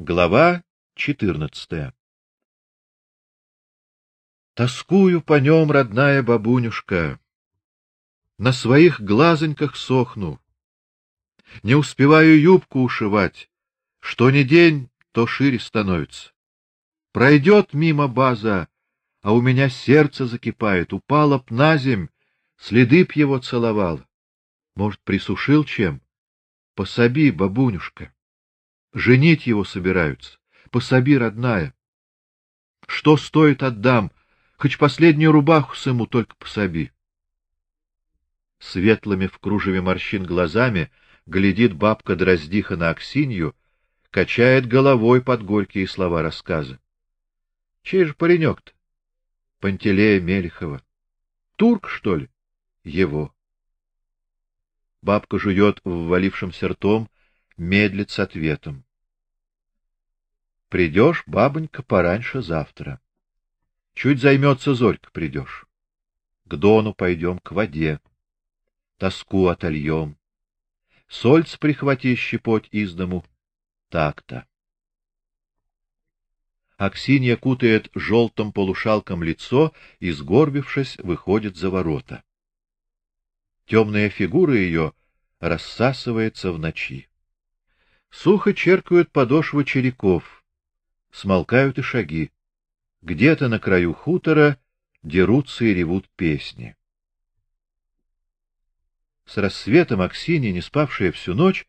Глава 14. Тоскую по нем, родная бабунюшка. На своих глазоньках сохну. Не успеваю юбку ушивать, что ни день, то шире становится. Пройдет мимо база, а у меня сердце закипает, упала б на земь, следы б его целовал. Может, присушил чем? Пособи, бабунюшка. Женить его собираются. Пособи, родная. Что стоит отдам, хоть последнюю рубаху сыму только пособи. Светлыми в кружеве морщин глазами глядит бабка Дроздиха на Аксинью, качает головой под горькие слова рассказа. Чей же паренек-то? Пантелея Мелихова. Турк, что ли? Его. Бабка жует ввалившимся ртом, медлит с ответом. Придешь, бабонька, пораньше завтра. Чуть займется зорька, придешь. К дону пойдем, к воде. Тоску отольем. Сольц прихвати щепоть из дому. Так-то. Аксинья кутает желтым полушалком лицо и, сгорбившись, выходит за ворота. Темная фигура ее рассасывается в ночи. Сухо черкают подошвы череков, смолкают и шаги. Где-то на краю хутора дерутся и ревут песни. С рассветом Аксинья, не спавшая всю ночь,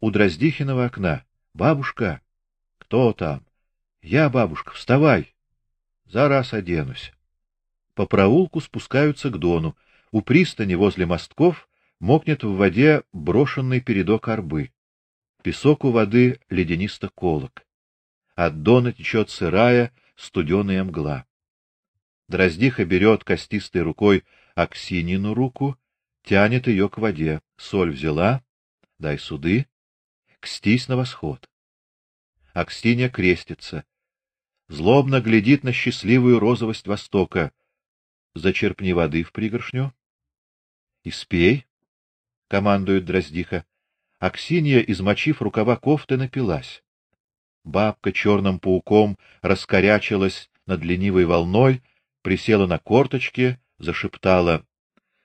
у Дроздихиного окна. Бабушка, кто там? Я, бабушка, вставай. За раз оденусь. По проулку спускаются к дону. У пристани возле мостков мокнет в воде брошенный передок арбы. Песок у воды леденисто колок. От дона течет сырая, студеная мгла. Дроздиха берет костистой рукой Аксинину руку, тянет ее к воде. Соль взяла, дай суды, кстись на восход. Аксинья крестится. Злобно глядит на счастливую розовость востока. Зачерпни воды в пригоршню и спей, командует Дроздиха. Аксинья, измочив рукава кофты, напилась. Бабка черным пауком раскорячилась над ленивой волной, присела на корточки, зашептала: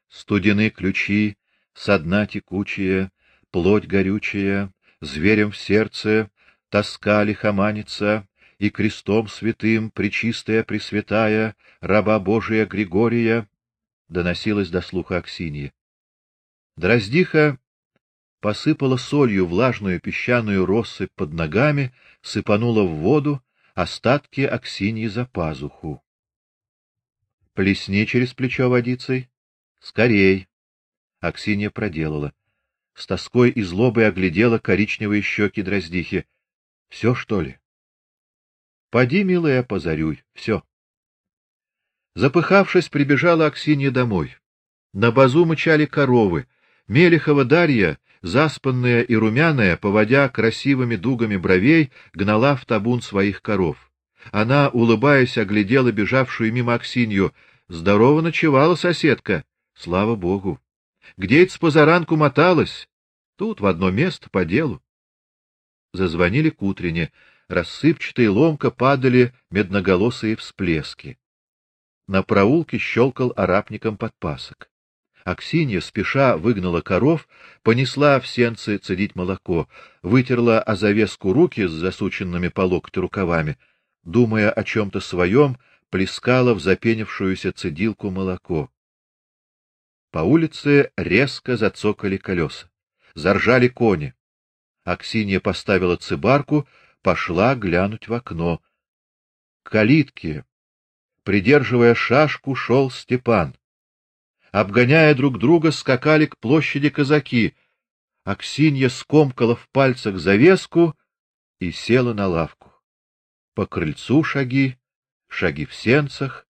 "Студены ключи, со дна текучие, плоть горючая, зверем в сердце, тоска лихоманится, и крестом святым пречистая пресвятая раба Божия Григория доносилось до слуха Аксиньи. Дроздиха посыпала солью влажную песчаную россыпь под ногами, сыпанула в воду остатки Аксиньи за пазуху. Плесни через плечо водицей, скорей. Аксинья проделала. С тоской и злобой оглядела коричневые щеки Дроздихи. Все, что ли? Поди, милая, позарюй. Все. Запыхавшись, прибежала Аксинья домой. На базу мычали коровы. Мелихова Дарья, заспанная и румяная, поводя красивыми дугами бровей, гнала в табун своих коров. Она, улыбаясь, оглядела бежавшую мимо Аксинью. Здорово ночевала соседка. Слава богу. Где это с позаранку моталась? Тут в одно место по делу. Зазвонили к утрене, рассыпчатые ломко падали медноголосые всплески. На проулке щелкал арапником подпасок. Аксинья спеша выгнала коров, понесла в сенцы цедить молоко, вытерла о завеску руки с засученными по локоть рукавами, думая о чем то своем, плескала в запенившуюся цедилку молоко. По улице резко зацокали колеса, заржали кони. Аксинья поставила цыбарку, пошла глянуть в окно. К калитке, придерживая шашку, шел Степан. Обгоняя друг друга, скакали к площади казаки. Аксинья скомкала в пальцах завеску и села на лавку. По крыльцу шаги, шаги в сенцах,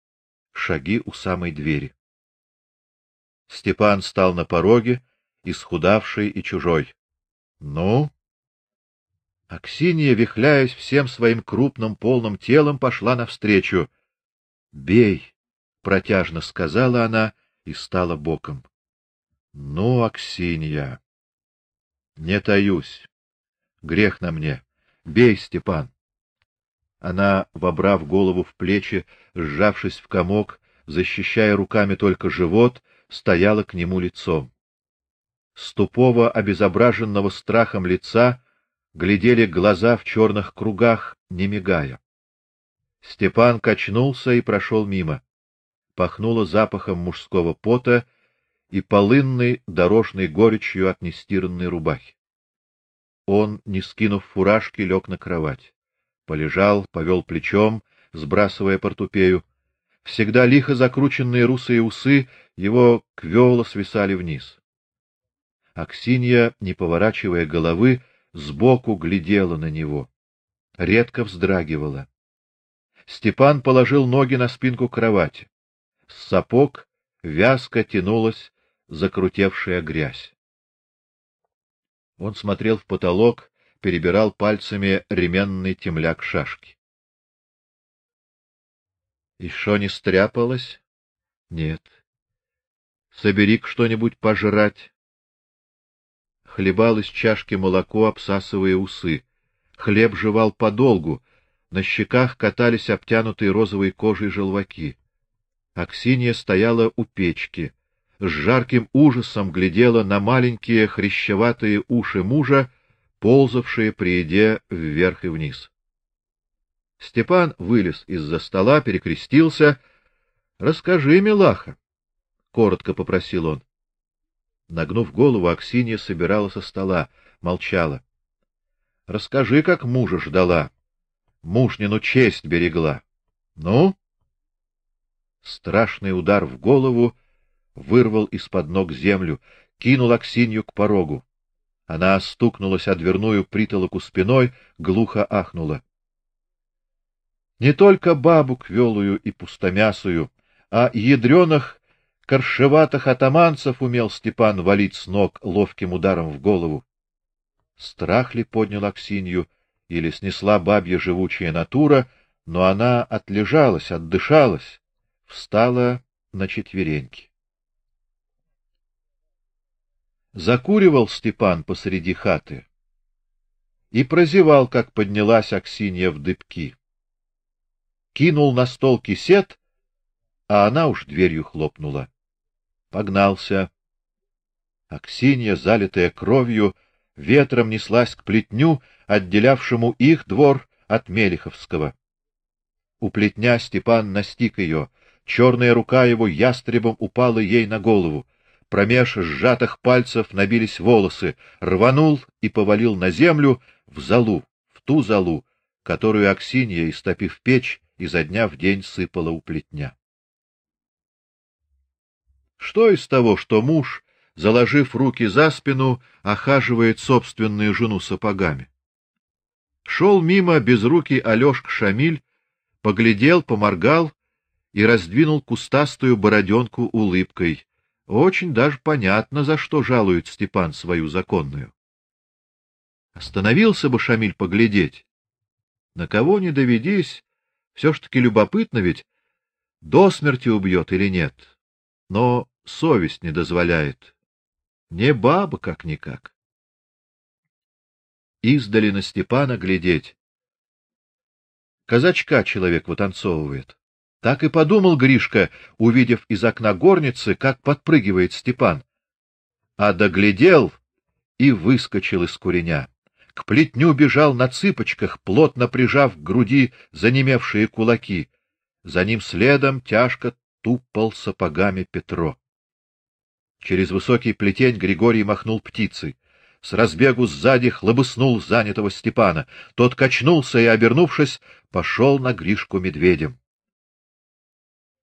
шаги у самой двери. Степан стал на пороге, исхудавший и чужой. Ну, Аксинья, вихляясь всем своим крупным полным телом, пошла навстречу. "Бей", протяжно сказала она и стала боком. "Ну, Аксинья, не таюсь. Грех на мне. Бей, Степан. Она, вобрав голову в плечи, сжавшись в комок, защищая руками только живот, стояла к нему лицом. С тупого, обезображенного страхом лица глядели глаза в черных кругах, не мигая. Степан качнулся и прошел мимо. Пахнуло запахом мужского пота и полынной дорожной горечью от нестиранной рубахи. Он, не скинув фуражки, лег на кровать. Полежал, повел плечом, сбрасывая портупею. Всегда лихо закрученные русые усы его квёло свисали вниз. Аксинья, не поворачивая головы, сбоку глядела на него, редко вздрагивала. Степан положил ноги на спинку кровати. С сапог вязко тянулась закрутевшая грязь. Он смотрел в потолок, перебирал пальцами ременный темляк шашки. Еще не стряпалось? Нет. собери что-нибудь пожрать. Хлебал из чашки молоко, обсасывая усы. Хлеб жевал подолгу, на щеках катались обтянутые розовой кожей желваки. Аксинья стояла у печки, с жарким ужасом глядела на маленькие хрящеватые уши мужа, ползавшие при еде вверх и вниз. Степан вылез из-за стола, перекрестился. "Расскажи, милаха", коротко попросил он. Нагнув голову, Аксинья собирала со стола, молчала. "Расскажи, как мужа ждала, мужнину честь берегла". "Ну?" Страшный удар в голову вырвал из-под ног землю, кинул Аксинью к порогу. Она стукнулась о дверную притолоку спиной, глухо ахнула. Не только бабу квелую и пустомясую, а ядреных коршеватых атаманцев умел Степан валить с ног ловким ударом в голову. Страх ли поднял Аксинью или снесла бабья живучая натура, но она отлежалась, отдышалась, встала на четвереньки. Закуривал Степан посреди хаты и прозевал, как поднялась Аксинья в дыбки. Кинул на стол кисет, а она уж дверью хлопнула. Погнался. Аксинья, залитая кровью, ветром неслась к плетню, отделявшему их двор от Мелиховского. У плетня Степан настиг ее, черная рука его ястребом упала ей на голову промеж сжатых пальцев набились волосы, рванул и повалил на землю в залу, в ту залу, которую Аксинья, истопив печь, изо дня в день сыпала у плетня. Что из того, что муж, заложив руки за спину, охаживает собственную жену сапогами? Шел мимо безрукий Алёшка Шамиль, поглядел, поморгал и раздвинул кустастую бороденку улыбкой. Очень даже понятно, за что жалует Степан свою законную. Остановился бы Шамиль поглядеть. На кого не доведись, все ж таки любопытно ведь, до смерти убьет или нет. Но совесть не дозволяет. Не баба как никак. Издали на Степана глядеть. Казачка человек вытанцовывает. Так и подумал Гришка, увидев из окна горницы, как подпрыгивает Степан. А доглядел и выскочил из куреня. К плетню бежал на цыпочках, плотно прижав к груди занемевшие кулаки. За ним следом тяжко тупал сапогами Петро. Через высокий плетень Григорий махнул птицей. С разбегу сзади хлобыснул занятого Степана. Тот качнулся и, обернувшись, пошел на Гришку медведем.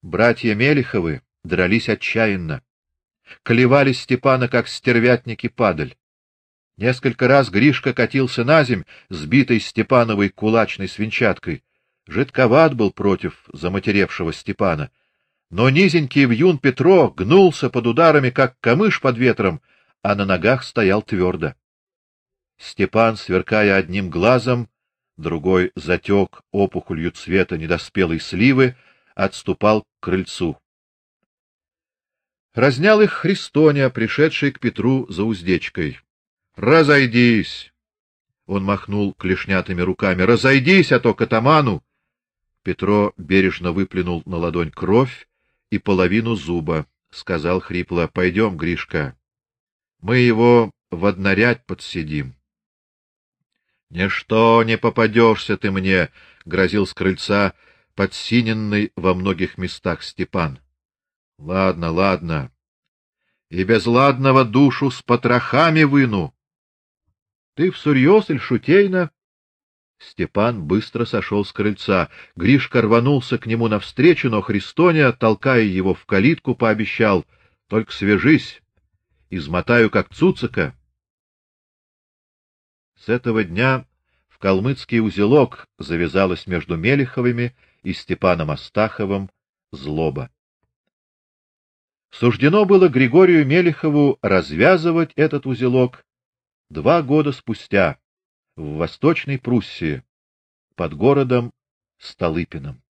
Братья Мелиховы дрались отчаянно. Клевали Степана, как стервятники падаль. Несколько раз Гришка катился на земь, сбитый Степановой кулачной свинчаткой. Жидковат был против заматеревшего Степана. Но низенький вьюн Петро гнулся под ударами, как камыш под ветром, а на ногах стоял твердо. Степан, сверкая одним глазом, другой затек опухолью цвета недоспелой сливы, отступал к крыльцу. Разнял их Христоня, пришедший к Петру за уздечкой. Разойдись. Он махнул клешнятыми руками. Разойдись, а то к атаману. Петро бережно выплюнул на ладонь кровь и половину зуба, сказал хрипло: "Пойдем, Гришка. Мы его в однорядь подсидим". "Ничто не попадешься ты мне", грозил с крыльца подсиненный во многих местах Степан. "Ладно, ладно. И без ладного душу с потрохами выну. Ты всерьез или шутейно?" Степан быстро сошел с крыльца. Гришка рванулся к нему навстречу, но Христоня, толкая его в калитку, пообещал: "Только свяжись, измотаю как цуцика". С этого дня в калмыцкий узелок завязалась между Мелиховыми и Степаном Астаховым злоба. Суждено было Григорию Мелихову развязывать этот узелок два года спустя в Восточной Пруссии под городом Столыпиным.